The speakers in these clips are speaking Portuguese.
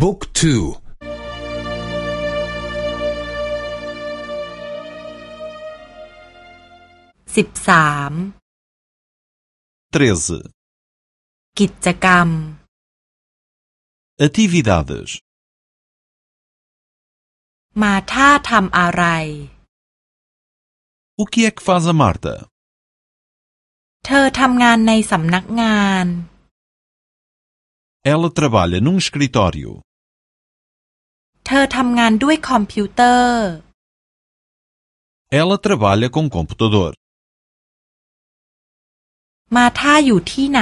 บุ๊กทูสิบสาม 13. กิจกรรม Atividades. มาท่าทำอะไร O que é que faz a Marta? เธอทำงานในสำนักงาน Ela trabalha num escritório. เธอทำงานด้วยคอมพิวเตอร์ Ela trabalha com computador. มาท่าอยู่ที่ไหน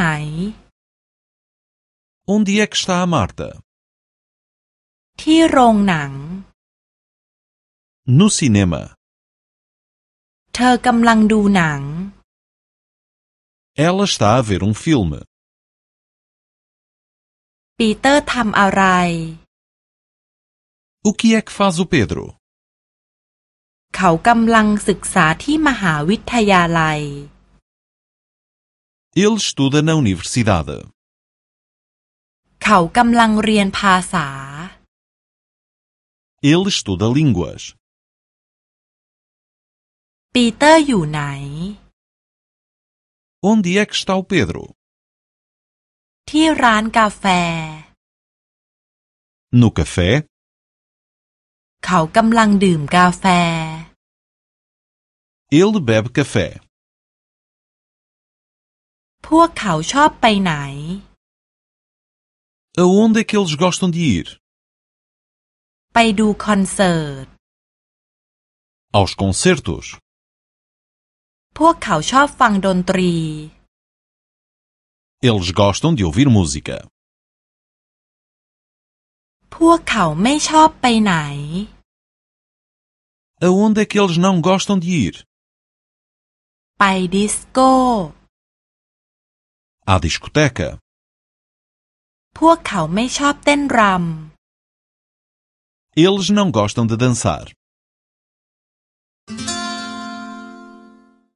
Onde é que está a Marta? ที่โรงหนัง No cinema. เธอกำลังดูหนัง Ela está a ver um filme. ปีเตอร์ทำอะไร O que é que faz o Pedro? เขากำลังศึกษาที่มหาวิทยาลัย Ele estuda na universidade. เขากำลังเรียนภาษา Ele estuda línguas. ปีเตอร์อยู่ไหน Onde é que está o Pedro? ที่ร้านกาแฟ No café? เขากำลังดื่มกาแฟ Ele bebe café. พวกเขาชอบไปไหน Aonde é que eles gostam de ir? ไปดูคอนเสิร์ต Aos concertos. พวกเขาชอบฟังดนตรี Eles gostam de ouvir música. พวกเขาไม่ชอบไปไหน Aonde é que eles não gostam de ir? ไปดิสโก้ À discoteca. พวกเขาไม่ชอบเต้นร Eles não gostam de dançar.